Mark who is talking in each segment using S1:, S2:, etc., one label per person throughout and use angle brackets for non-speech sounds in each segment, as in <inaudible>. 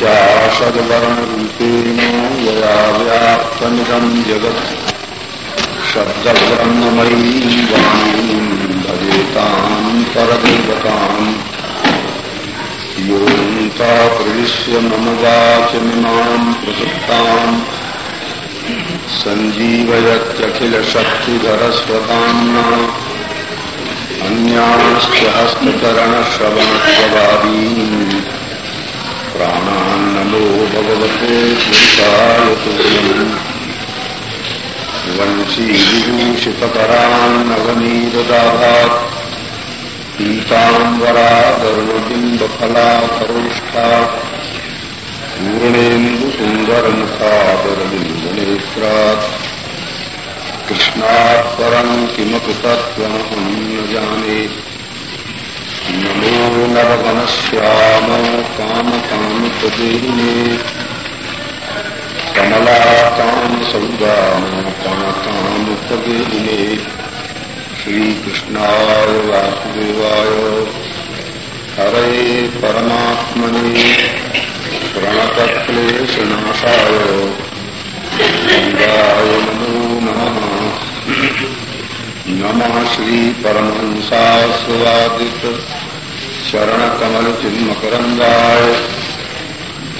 S1: पञ्चाशद्वर्णरूपेण यया व्याप्तमिदम् जगत् शब्दब्रह्ममयी वाणीम् भजेताम् परदेवताम् योऽन्ता प्रविश्य मम वाचमिमाम् प्रसुप्ताम् सञ्जीवयत्यखिलशक्तिधरस्वताम्ना। अन्याश्च हस्तचरणश्रवणत्ववादीन् प्राणान्नमो भगवते पुरुषाय तुल्यम् वंशीविभूषितकरान्नवनीरदाभात् पीताम्बरादरुणबिम्बफलाकरोष्ठा पूर्णेन्दुसुन्दरमुखादरबिन्दनेत्रात् कृष्णात् परम् किमपि न जाने। नमो नरवनश्याम कामकामितदेहिने कमलाकाम सौदाम कामकामुपदेहिने श्रीकृष्णाय वासुदेवाय। हरे परमात्मने। प्रणतक्लेशनाशाय। गङ्गाय नमो नमः। नमः श्रीपरमहंसास्वादित शरणकमलचिन्मकरन्दाय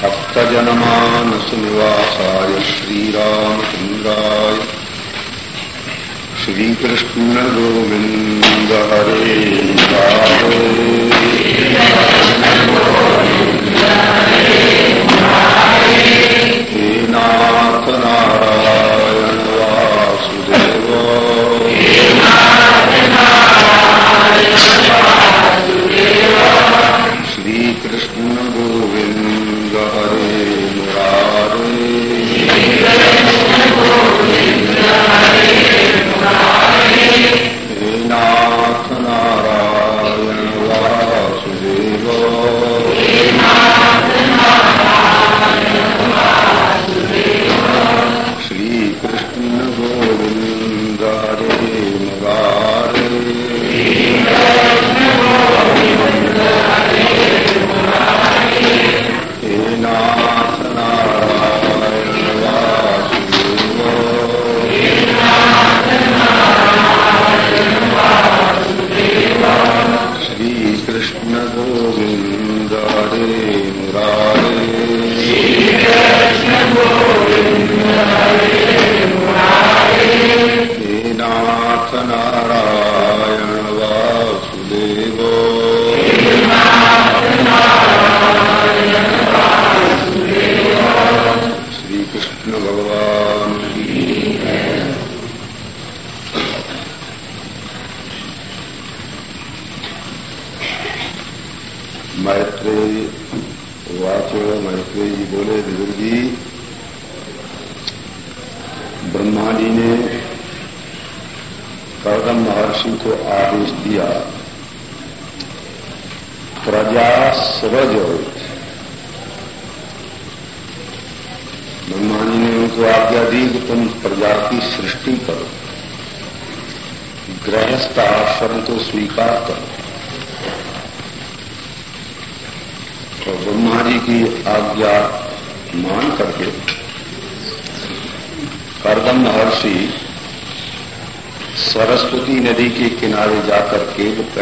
S1: भक्तजनमानसनिवासाय श्रीरामचन्द्राय श्रीकृष्णगोविन्द हरे हे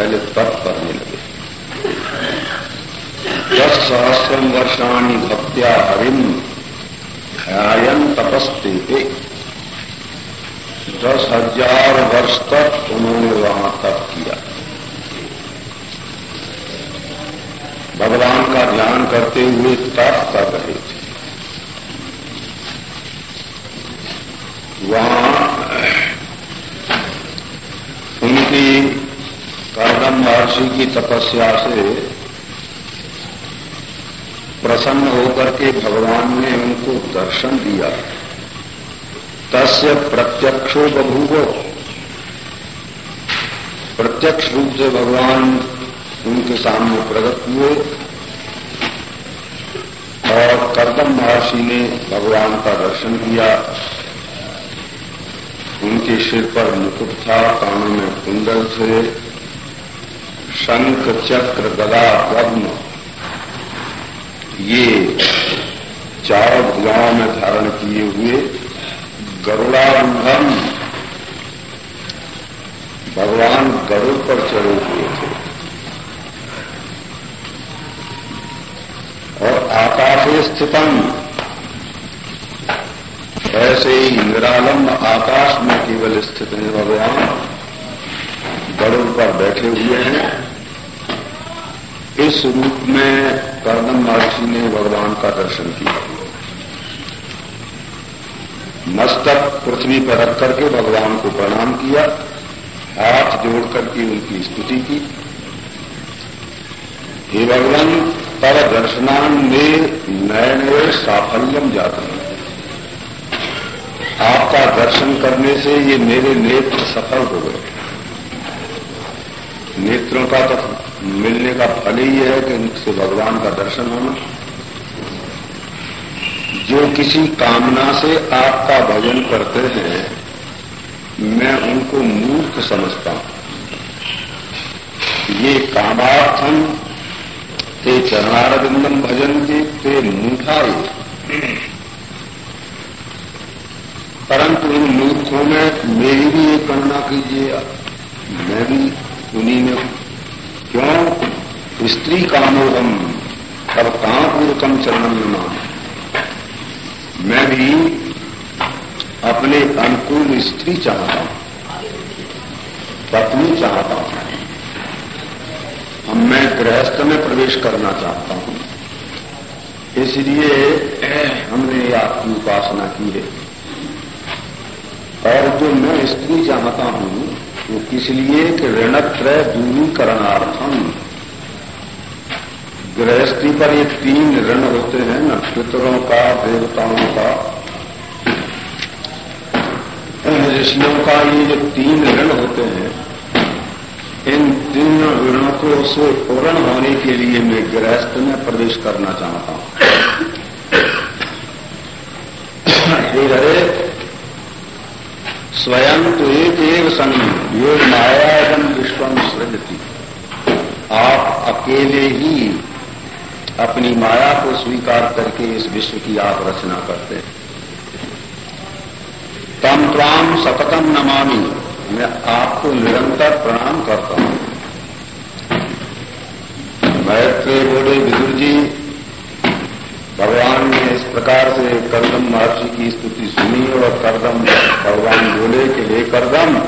S1: पहले तप करने लगे। दस सहस्रम वर्षाणी भक्त्या हरिम ध्यान तपस्ते थे दस हज़ार वर्ष तक उन्होंने वहाँ तप किया। भगवान का ध्यान करते हुए तप कर रहे थे। वहाँ उनकी कर्दम महर्षि की तपस्या से प्रसन्न होकर के भगवान ने उनको दर्शन दिया। तस्य प्रत्यक्षो बभूव। प्रत्यक्ष रूप से भगवान उनके सामने प्रकट हुए और करदम महर्षि ने भगवान का दर्शन किया। उनके सिर पर मुकुट था, कानों में कुंडल थे। शंख, चक्र, गदा, पद्म, ये चार भुजाओं में धारण किए हुए गरुड़ारूढ़ भगवान गरुड़ पर चढ़े हुए थे। और आकाशे स्थितम। ऐसे ही निरालंब आकाश में केवल स्थित है भगवान। गरुड़ पर बैठे हुए हैं। इस रूप में कर्दम महर्षि ने भगवान का दर्शन किया। मस्तक पृथ्वी पर रख करके भगवान को प्रणाम किया। हाथ जोड़ करके उनकी स्तुति की। हे भगवान, पर दर्शनान में नए नए साफल्यम जाते हैं आपका दर्शन करने से ये मेरे नेत्र सफल हो गए। नेत्रों का तो मिलने का फल ही है कि उनसे भगवान का दर्शन होना। जो किसी कामना से आपका भजन करते हैं, मैं उनको मूर्ख समझता हूँ। ये कामार्थम, ते चरणारविंदम भजन के, ते मूठाए परंतु इन मूर्खों में मेरी भी एक गणना कीजिए। मैं भी उन्हीं में क्यों? स्त्री कामोहम कहाँ पूर्वकम चरणम नाम। मैं भी अपने अनुकूल स्त्री चाहता हूँ, पत्नी चाहता हूँ। मैं गृहस्थ में प्रवेश करना चाहता हूँ। इसलिए हमने आपकी उपासना की है। और जो मैं स्त्री चाहता हूँ वो किस लिए कि ऋणत्रय दूरीकरणार्थम? गृहस्थी पर ये तीन ऋण होते हैं, न पितरों का, देवताओं का। ऋषियों का ये जो तीन ऋण होते हैं, इन तीन ऋणों को से पूर्ण होने के लिए मैं गृहस्थ में प्रवेश करना चाहता हूँ। <coughs> हरे स्वयं तो एक एक संग यो मायागम विश्वम सृजती। आप अकेले ही अपनी माया को स्वीकार करके इस विश्व की आप रचना करते हैं। तम त्वाम सततम नमामि। मैं आपको निरंतर प्रणाम करता हूँ। मैत्री बोले, विदुर जी प्रकार से करदम महर्षि की स्तुति सुनी और करदम भगवान बोले कि हे करदम,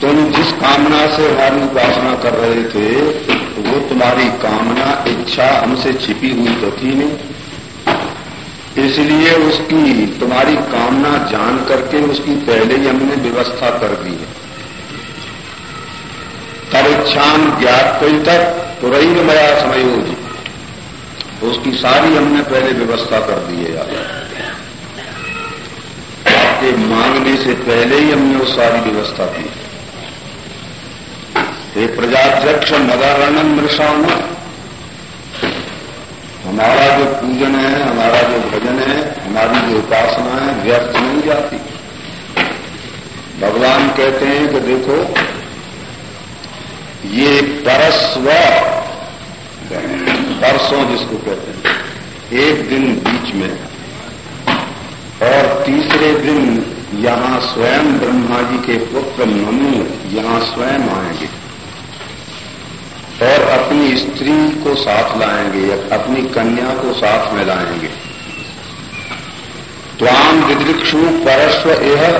S1: तुम जिस कामना से हमारी उपासना कर रहे थे, वो तुम्हारी कामना, इच्छा हमसे छिपी हुई तो थी नहीं। इसलिए उसकी, तुम्हारी कामना जान करके उसकी पहले ही हमने व्यवस्था कर दी है। तब इच्छाम ज्ञात तक पुरई मया समयोजी। तो उसकी सारी हमने पहले व्यवस्था कर दी है आपके मांगने से पहले ही हमने वो सारी व्यवस्था की। हे प्रजाध्यक्ष मदारणम मृषाम। हमारा जो पूजन है, हमारा जो भजन है, हमारी जो उपासना है, व्यर्थ नहीं जाती। भगवान कहते हैं कि देखो, ये परस्व परसों जिसको कहते हैं, एक दिन बीच में। और तीसरे दिन यहाँ स्वयं ब्रह्मा जी के पुत्र मनु यहाँ स्वयं आएँगे। और अपनी स्त्री को साथ लाएँगे, अपनी कन्या को साथ में लाएँगे। त्वाम दिदृक्षु परस्व यह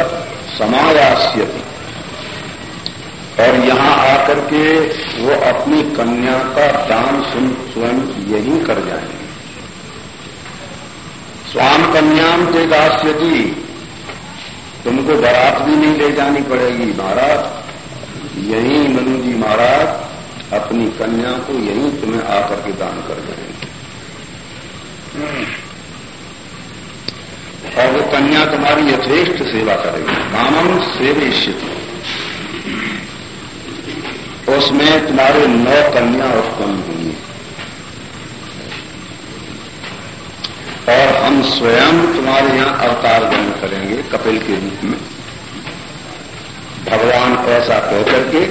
S1: समायास्यति। और यहाँ आकर के वो अपनी कन्या का दान स्वयं यही कर जाएँगे। स्वाम कन्याम के दास्यति। तुमको बारात भी नहीं ले जानी पड़ेगी, महाराज। यही मनु जी महाराज, अपनी कन्या को यही तुम्हें आकर के दान कर देंगे। और वो कन्या तुम्हारी यथेष्ट सेवा करेगी। कामम सेवेश्यति उसमें तुम्हारे नौ कन्या उत्पन्न होंगी और हम स्वयं तुम्हारे यहाँ अवतार ग्रहण करेंगे कपिल के रूप में। भगवान ऐसा कहकर के,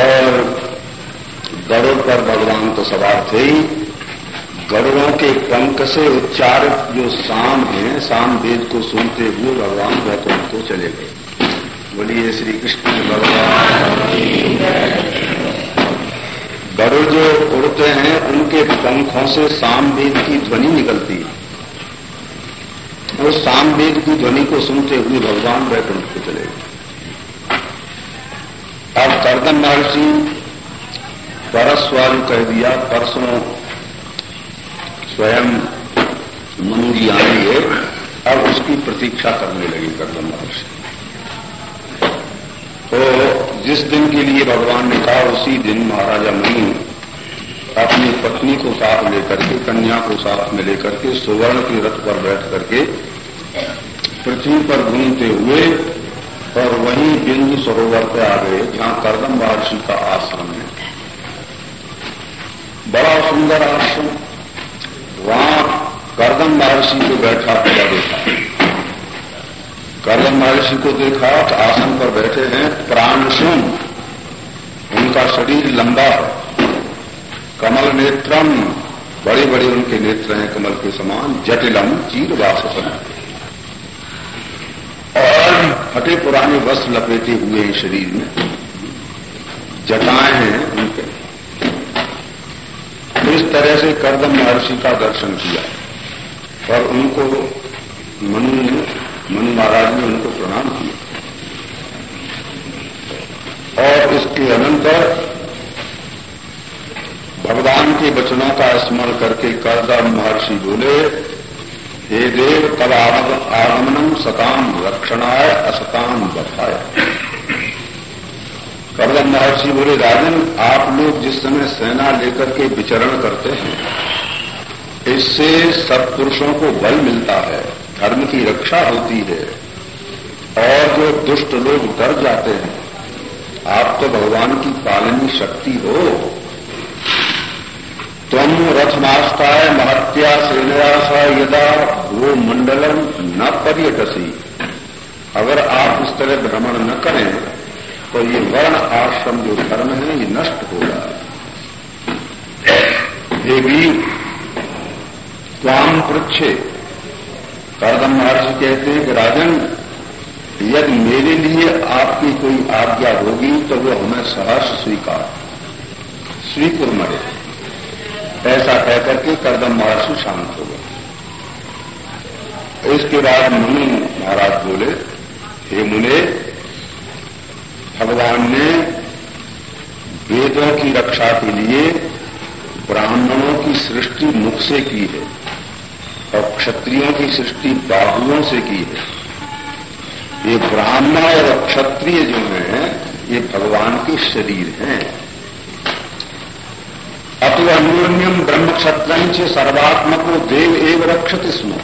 S1: और गरुड़ पर भगवान तो सवार थे ही। गरुड़ों के पंख से उच्चारित जो शाम है शाम वेद को सुनते हुए भगवान वैकुंठ को चले गए। बोलिए श्री कृष्ण भगवान। गरुड़ जो उड़ते हैं, उनके पंखों से साम वेद की ध्वनि निकलती है। वो साम वेद की ध्वनि को सुनते हुए भगवान वैकुंठ को चले गए। अब कर्दम महर्षि परस्वाल कह दिया, परसों स्वयं मनु जी है अब उसकी प्रतीक्षा करने लगी कर्दम महर्षि। तो जिस दिन के लिए भगवान ने कहा, उसी दिन महाराजा मनु अपनी पत्नी को साथ लेकर के, कन्या को साथ में लेकर के, सुवर्ण के रथ पर बैठ करके पृथ्वी पर घूमते हुए और वहीं बिंदु सरोवर पे आ गए, जहाँ करदम महर्षि का आश्रम है। बड़ा सुंदर आश्रम। वहाँ करदम महर्षि को बैठा हुआ देखा। करदम महर्षि को देखा तो आसन पर बैठे हैं प्राणशुम उनका शरीर लंबा कमल नेत्रम बड़े बड़े उनके नेत्र हैं, कमल के समान, जटिलम, चीर वासन और फटे पुराने वस्त्र लपेटे हुए हैं शरीर में। जटाएँ हैं उनके। तो इस तरह से करदम महर्षि का दर्शन किया। और उनको मनु ने मनु महाराज ने उनको प्रणाम किया। और इसके अनंतर भगवान के वचनों का स्मरण करके करदम महर्षि बोले, हे देव, तब आगमनम सताम रक्षणाय असताम बथाय कर्दम महर्षि बोले, राजन, आप लोग जिस समय सेना लेकर के विचरण करते हैं, इससे सत्पुरुषों को बल मिलता है। धर्म की रक्षा होती है और जो दुष्ट लोग डर जाते हैं, आप तो भगवान की पालनी शक्ति हो। तम रथमास्ताय महत्या सेनयास यदा वो मंडलम न पर्यटसी। अगर आप इस तरह भ्रमण न करें तो ये वर्ण आश्रम जो धर्म है, ये नष्ट होगा। वीर स्वाम पृच्छे करदम महर्षि कहते हैं कि, राजन, यदि मेरे लिए आपकी कोई आज्ञा होगी तो वो हमें सहर्ष स्वीकार, स्वीकुर मरे। ऐसा कहकर के करदम महर्षि शांत हो गए। इसके बाद मुनि महाराज बोले, हे मुने, भगवान ने वेदों की रक्षा के लिए ब्राह्मणों की सृष्टि मुख से की है। और क्षत्रियों की सृष्टि बाहुओं से की है। ये ब्राह्मण और क्षत्रिय जो हैं, ये भगवान के शरीर हैं। अतो अन्योन्यम ब्रह्म क्षत्र सर्वात्मको देव एव रक्षत स्म।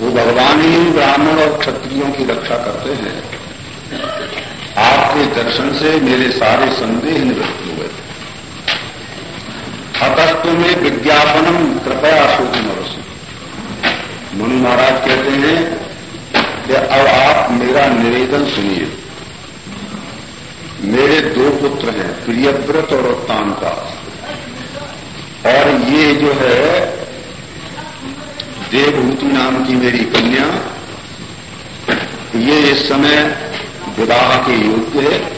S1: वो भगवान ही ब्राह्मण और क्षत्रियों की रक्षा करते हैं। आपके दर्शन से मेरे सारे संदेह निवृत्त अतस्व में विज्ञापनम कृपया शोक मरसु मुनि महाराज कहते हैं कि अब आप मेरा निवेदन सुनिए। मेरे दो पुत्र हैं, प्रियव्रत और उत्तान का और ये जो है, देवभूति नाम की मेरी कन्या, ये इस समय विवाह के योग्य है।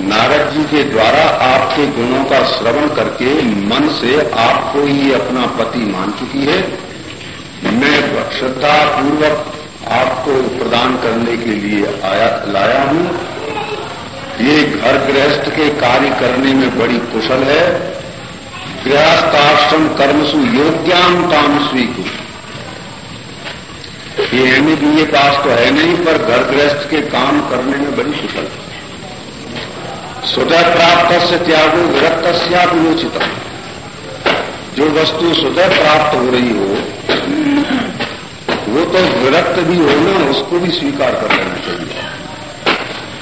S1: नारद जी के द्वारा आपके गुणों का श्रवण करके मन से आपको ही अपना पति मान चुकी है। मैं श्रद्धा पूर्वक आपको प्रदान करने के लिए आया, लाया हूँ। ये घर गृहस्थ के कार्य करने में बड़ी कुशल है। गृहस्थाश्रम कर्मसु योग्याम काम स्वीकृत ये एम बी पास तो है नहीं, पर घर गृहस्थ के काम करने में बड़ी कुशल है। स्वतः प्राप्त से त्यागो विरक्त विमोचित जो वस्तु स्वतः प्राप्त हो रही हो, वो तो विरक्त भी हो ना उसको भी स्वीकार कर लेना चाहिए।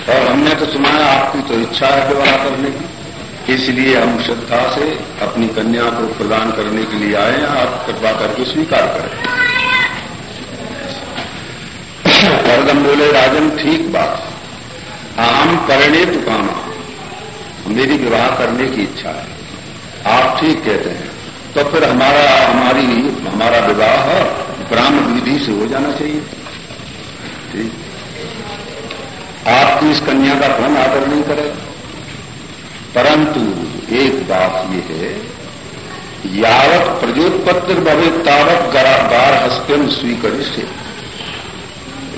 S1: और हमने तो सुना है आपकी तो इच्छा है विवाह करने की। इसलिए हम श्रद्धा से अपनी कन्या को प्रदान करने के लिए आए हैं, आप कृपा करके स्वीकार करें। हरदम बोले, राजन, ठीक बात। आम करने तो कामा मेरी विवाह करने की इच्छा है। आप ठीक कहते हैं। तो फिर हमारा, हमारी, हमारा विवाह ब्राह्म विधि से हो जाना चाहिए। ठीक? आपकी इस कन्या का कौन आदर नहीं करे। परंतु एक बात यह है, यावत प्रजोत्पत्ति भवे तावत गार हस्त्यम स्वीकरिष्य।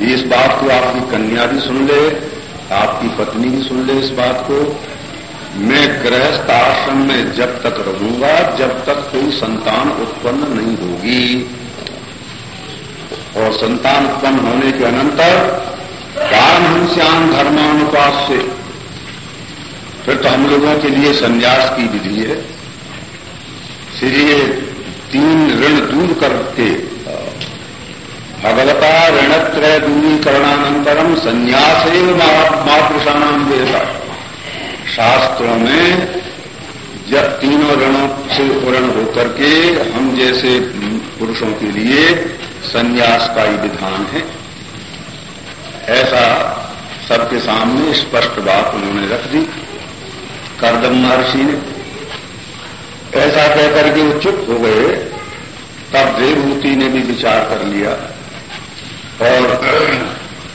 S1: इस बात को आपकी कन्या भी सुन ले, आपकी पत्नी भी सुन ले इस बात को। मैं गृहस्थ आश्रम में जब तक रहूँगा, जब तक कोई संतान उत्पन्न नहीं होगी। और संतान उत्पन्न होने के अनंतर काम हिंस्याम धर्मानुपात से फिर तो हम लोगों के लिए संन्यास की विधि है। इसलिए तीन ऋण दूर करके, भगवता ऋणत्रय दूरीकरणानंतरम संन्यास मातृषाणाम देता शास्त्रों में जब तीनों ऋणों से पूर्ण होकर के हम जैसे पुरुषों के लिए संन्यास का ही विधान है। ऐसा सबके सामने स्पष्ट बात उन्होंने रख दी। करदम महर्षि ने ऐसा कहकर के वो चुप हो गए, तब देवभूति ने भी विचार कर लिया। और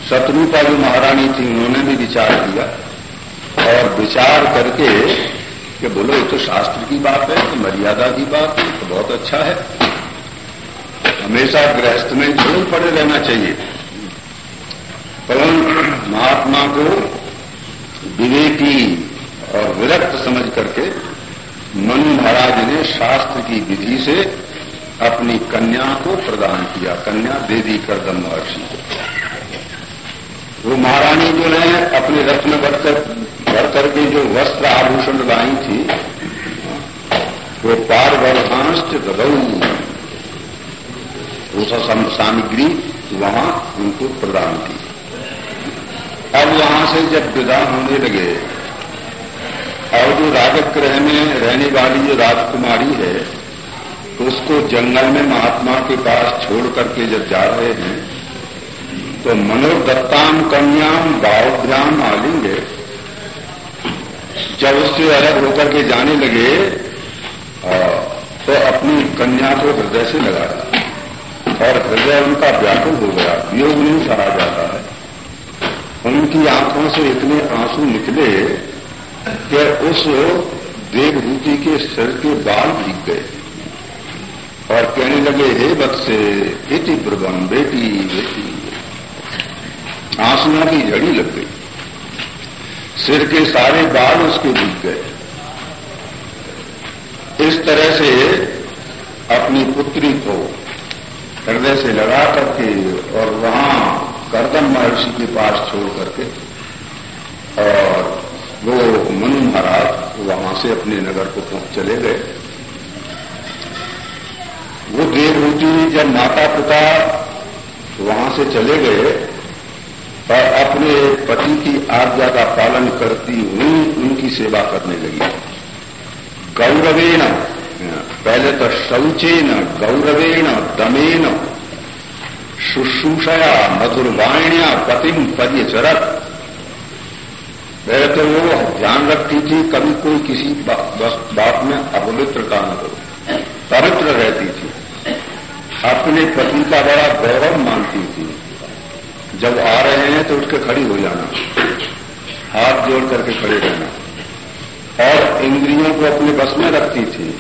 S1: शत्रुपा जो महारानी थी, उन्होंने भी विचार किया। और विचार करके कि बोलो, ये तो शास्त्र की बात है तो मर्यादा की बात है तो बहुत अच्छा है। हमेशा गृहस्थ में ज़रूर पड़े रहना चाहिए। परंतु महात्मा को विवेकी और विरक्त समझ करके मनु महाराज ने शास्त्र की विधि से अपनी कन्या को प्रदान किया। कन्या देवी करदम महर्षि को। वो महारानी जो है, अपने रथ में बढ़कर जो वस्त्र आभूषण लाई थी, वो पारवर्धांश गदऊ। उस सामग्री वहाँ उनको प्रदान की। अब वहाँ से जब विदा होने लगे और जो राजगृह में रहने वाली जो राजकुमारी है, उसको जंगल में महात्मा के पास छोड़ करके जब जा रहे हैं तो मनोदत्ताम कन्याम बाहुभ्याम आलिंगे जब उससे अलग होकर के जाने लगे तो अपनी कन्या को हृदय से लगाया और हृदय उनका व्याकुल हो गया। योग नहीं सहा जाता है। उनकी आँखों से इतने आँसू निकले कि उस देवभूति के सिर के बाल भीग गए। और कहने लगे, हे बच्चे इति प्रबन बेटी बेटी आंसुओं की झड़ी लग गई। सिर के सारे बाल उसके बीत गए। इस तरह से अपनी पुत्री को हृदय से लगा करके और वहाँ करदम महर्षि के पास छोड़ करके और वो मनु महाराज वहाँ से अपने नगर को पहुँच चले गए। वो देवहूति जब माता पिता वहाँ से चले गए और अपने पति की आज्ञा का पालन करती हुई उनकी सेवा करने लगी। गौरवेण, पहले तो शौचेन, गौरवेण, दमेन, शुश्रूषया, मधुरवाणिया पतिम चरत पहले तो वो ध्यान रखती थी, कभी कोई किसी बात में अपवित्रता न करो पवित्र रहती थी। अपने पति का बड़ा गौरव मानती थी। जब आ रहे हैं तो उठ के खड़ी हो जाना। हाथ जोड़ करके खड़े रहना। और इंद्रियों को अपने बस में रखती थी।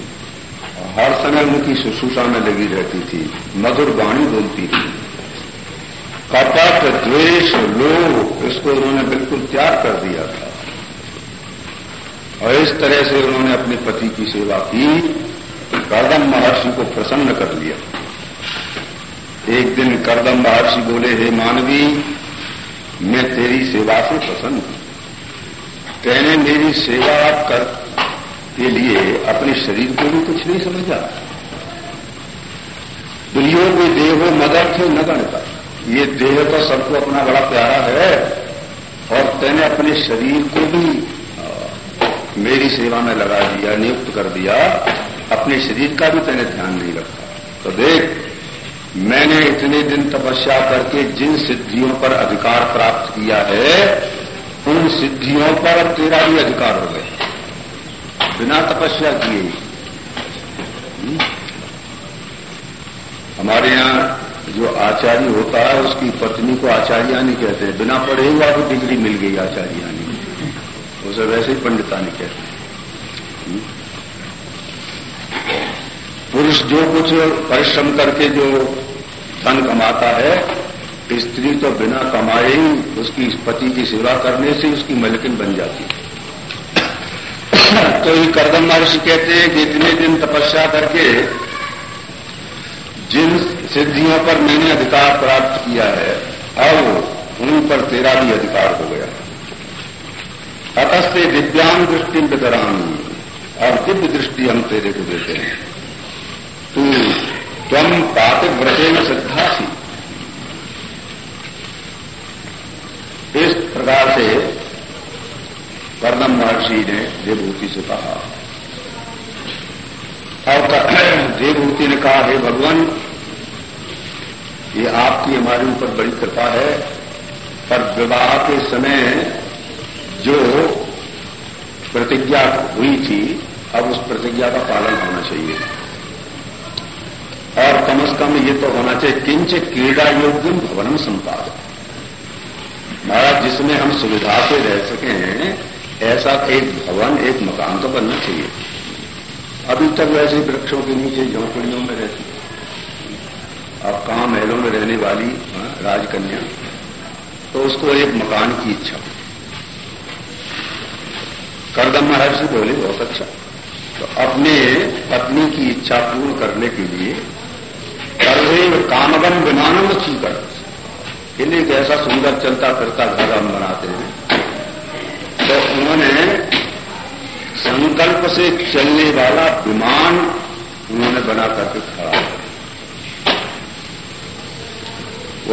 S1: हर समय उनकी शुश्रूषा में लगी रहती थी। मधुर वाणी बोलती थी। कपट, द्वेष, लोभ, इसको उन्होंने बिल्कुल त्याग कर दिया था। और इस तरह से उन्होंने अपने पति की सेवा की। करदम महर्षि को प्रसन्न कर लिया। एक दिन करदम महर्षि बोले, हे मानवी, मैं तेरी सेवा से प्रसन्न हूँ। कहने मेरी सेवा कर के लिए अपने शरीर को भी कुछ नहीं समझा। दुर्योग देहो मदर थे न गणता। ये देह तो सबको अपना बड़ा प्यारा है, और तेने अपने शरीर को भी मेरी सेवा में लगा दिया, नियुक्त कर दिया। अपने शरीर का भी तेने ध्यान नहीं रखा। तो देख मैंने इतने दिन तपस्या करके जिन सिद्धियों पर अधिकार प्राप्त किया है, उन सिद्धियों पर अब तेरा भी अधिकार हो गया। बिना तपस्या किए। हम्म? हमारे यहाँ जो आचार्य होता है, उसकी पत्नी को आचार्यानी कहते हैं। बिना पढ़े हुआ को डिग्री मिल गई आचार्यानी। उसे वैसे ही पंडितानी कहते हैं। हम्म। पुरुष जो कुछ परिश्रम करके जो धन कमाता है, स्त्री तो बिना कमाए ही उसकी पति की सेवा करने से उसकी मलकिन बन जाती है। तो ये करदम महर्षि कहते हैं कि इतने दिन तपस्या करके जिन सिद्धियों पर मैंने अधिकार प्राप्त किया है, अब उन पर तेरा भी अधिकार हो गया। अतस्ते दिव्यांग दृष्टि वितरामी और दिव्य दृष्टि हम तेरे को देते हैं। तुम में थी इस प्रकार से कर्णम महर्षि ने देवभूति से कहा। और देवभूति ने कहा, हे भगवान, ये आपकी हमारे ऊपर बड़ी कृपा है, पर विवाह के समय जो प्रतिज्ञा हुई थी, अब उस प्रतिज्ञा का पालन होना चाहिए। और कम से कम ये तो होना चाहिए किंचित क्रीड़ा योग्य भवनम संपादन महाराज जिसमें हम सुविधा से रह सके हैं ऐसा एक भवन एक मकान तो बनना चाहिए। अभी तक वैसे वृक्षों के नीचे झोंपड़ियों में रहती अब कहा महलों में रहने वाली हाँ, राजकन्या? तो उसको एक मकान की इच्छा। करदम महर्षि बोले बहुत अच्छा। तो अपने पत्नी की इच्छा पूर्ण करने के लिए सर्वे कामगम विमानम कर इन्हें एक ऐसा सुंदर चलता फिरता घर हम बनाते हैं। तो उन्होंने संकल्प से चलने वाला विमान उन्होंने बना करके खड़ा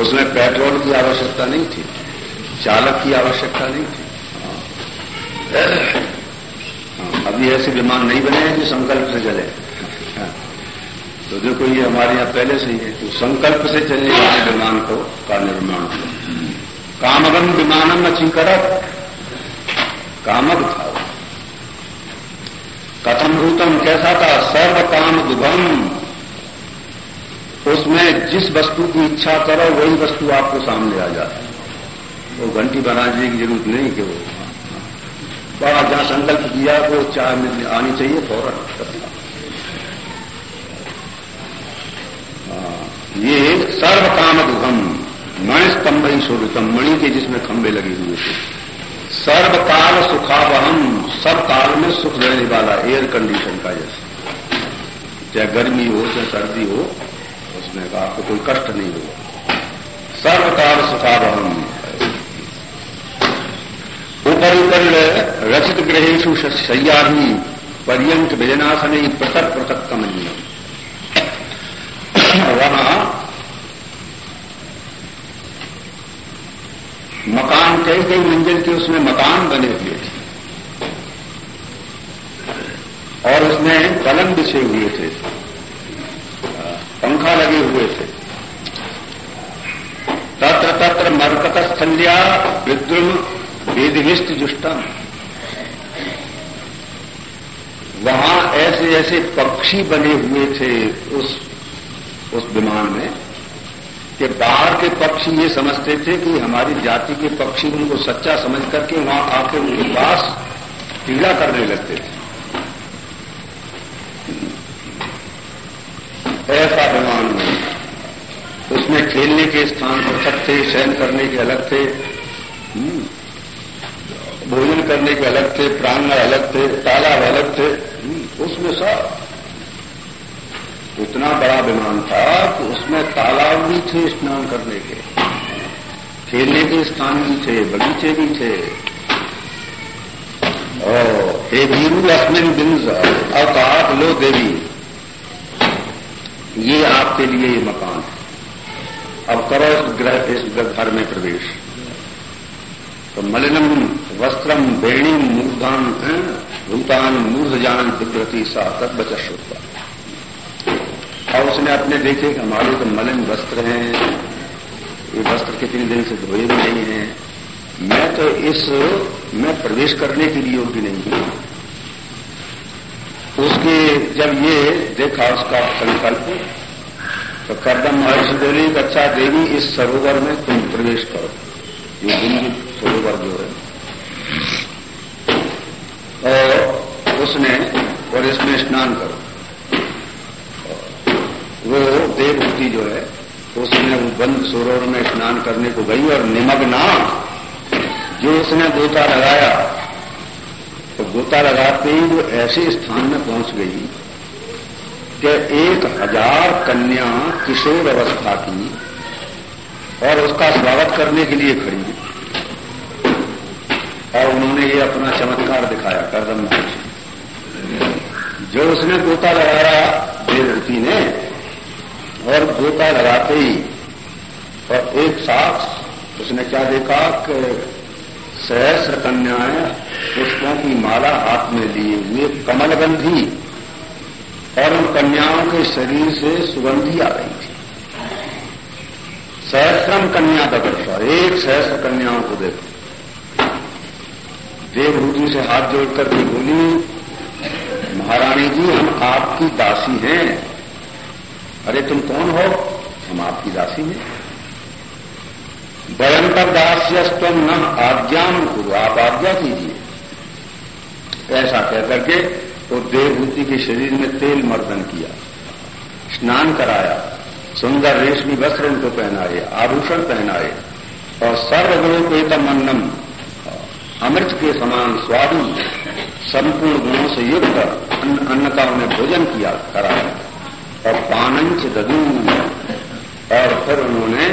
S1: उसमें पेट्रोल की आवश्यकता नहीं थी चालक की आवश्यकता नहीं थी। हाँ, अभी ऐसे विमान नहीं बने हैं जो संकल्प से चले। तो देखो, ये हमारे यहाँ पहले से ही है तो संकल्प से चलने वाले विमान को, का निर्माण कामगन विमानम अचीकरत कामक था कथम भूतम कैसा था? सर्व काम दुभम। उसमें जिस वस्तु की इच्छा करो, वही वस्तु आपको सामने आ जाए वो घंटी बनाने की ज़रूरत नहीं कि वो बड़ा जहाँ संकल्प किया, वो चाह आनी चाहिए फ़ौरन हाँ, ये सर्व काम दुभम मणिस्तंभ ही शोभितम मणि के जिसमें खंभे लगे हुए थे। सर्व सर्वकाल सुखावहम सब काल में सुख देने वाला एयर कंडीशन का जैसे चाहे गर्मी हो, चाहे सर्दी हो, उसमें आपको कोई कष्ट नहीं होगा। सर्वकाल सुखावहम ऊपर ऊपर रचित ग्रहेशु शैया ही पर्यंत व्यजनासन पृथक पृथक कमनीय वहाँ मकान कई कई मंजिल के उसमें मकान बने हुए थे। और उसमें पलंग बिछे हुए थे। पंखा लगे हुए थे। तत्र तत्र मरकत स्थल्या विद्रुम वेदविष्ट जुष्टम। वहाँ ऐसे ऐसे पक्षी बने हुए थे उस उस विमान में। कि बाहर के पक्षी ये समझते थे कि हमारी जाति के पक्षी उनको सच्चा समझ करके वहाँ आके उनके पास पीड़ा करने लगते थे ऐसा विमान में उसमें खेलने के स्थान पृथक थे, शयन करने के अलग थे हम्म। भोजन करने के अलग थे प्रांगण अलग थे, तालाब अलग थे हम्म। उसमें सब इतना बड़ा विमान था कि उसमें तालाब भी थे स्नान करने के। खेलने के स्थान भी थे, बगीचे भी थे। और हे वीरू अस्मिन बिंज अब लो देवी। ये आपके लिए ये मकान है। अब करो इस ग्रह, इस घर में प्रवेश। तो मलिनम वस्त्रम बेणी मूर्धान भूतान मूर्धजान विकृति सा बचत और उसने अपने देखे कि हमारे तो मलिन वस्त्र हैं। ये वस्त्र कितने दिन से धोए भी नहीं हैं। मैं तो इस, मैं प्रवेश करने के लिए योग्य नहीं हूँ। उसके जब ये देखा उसका संकल्प तो करदम महर्षि बोले अच्छा देवी, इस सरोवर में तुम प्रवेश करो। ये बिंदु सरोवर जो है। और उसने और इसमें स्नान करो। वो देवभूति जो है उसने वो बंद सरोवर में स्नान करने को गई और निमग्ना जो उसने गोता लगाया तो गोता लगाते ही वो ऐसे स्थान में पहुँच गई कि एक हज़ार कन्या किशोर अवस्था की और उसका स्वागत करने के लिए खड़ी और उन्होंने ये अपना चमत्कार दिखाया, करदम जो उसने गोता लगाया देवभूति ने और गोता लगाते ही, और एक साथ उसने क्या देखा कि सहस्र कन्याएँ पुष्पों की माला हाथ में लिए हुए कमलगंधी और उन कन्याओं के शरीर से सुगंधी आ रही थी। सहस्रम कन्या का दर्श एक सहस्र कन्याओं को देखो। देवभूति से हाथ जोड़कर के बोली महारानी जी, हम आपकी दासी हैं। अरे तुम कौन हो? हम आपकी दासी हैं। भयंकर दास्यस्तम न आज्ञान करो। आप आज्ञा कीजिए। ऐसा कह करके तो देवभूति के शरीर में तेल मर्दन किया। स्नान कराया। सुंदर रेशमी वस्त्र उनको पहनाए, आभूषण पहनाए। और सर्वगुणोपेतम अन्नम अमृत के समान स्वादु। संपूर्ण गुणों से युक्त अन्न का उन्हें भोजन किया, कराया। और पानंच ददू। और फिर उन्होंने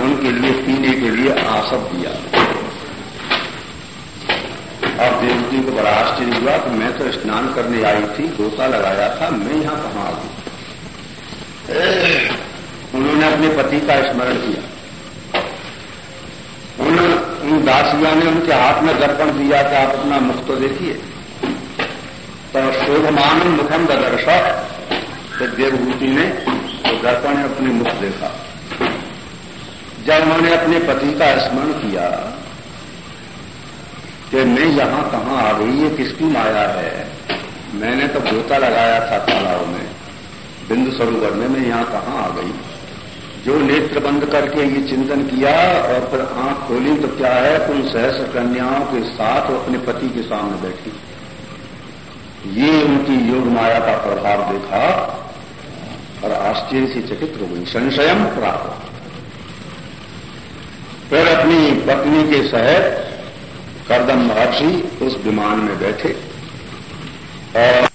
S1: उनके लिए, पीने के लिए आसब दिया। और देवजी को बड़ा आश्चर्य हुआ कि मैं तो स्नान करने आई थी, गोता लगाया था, मैं यहाँ कहाँ आ गई? उन्होंने अपने पति का स्मरण किया। उन उन दासिया ने उनके हाथ में दर्पण दिया कि आप अपना मुख तो देखिए। तो शोभमान मुखम दर्श तो देवभूति ने तो दर्पण ने अपने मुख देखा। जब उन्होंने अपने पति का स्मरण किया, कि मैं यहाँ कहाँ आ गई, ये किसकी माया है? मैंने तो गोता लगाया था तालाब में। बिंदु सरोवर में मैं यहाँ कहाँ आ गई? जो नेत्र बंद करके ये चिंतन किया और फिर आँख खोली तो क्या है उन सहस्र कन्याओं के साथ अपने पति के सामने बैठी। ये उनकी योग माया का प्रभाव देखा और आश्चर्य से चकित हो गई। संशयम प्राप्त। फिर अपनी पत्नी के सहित कर्दम महर्षि उस विमान में बैठे और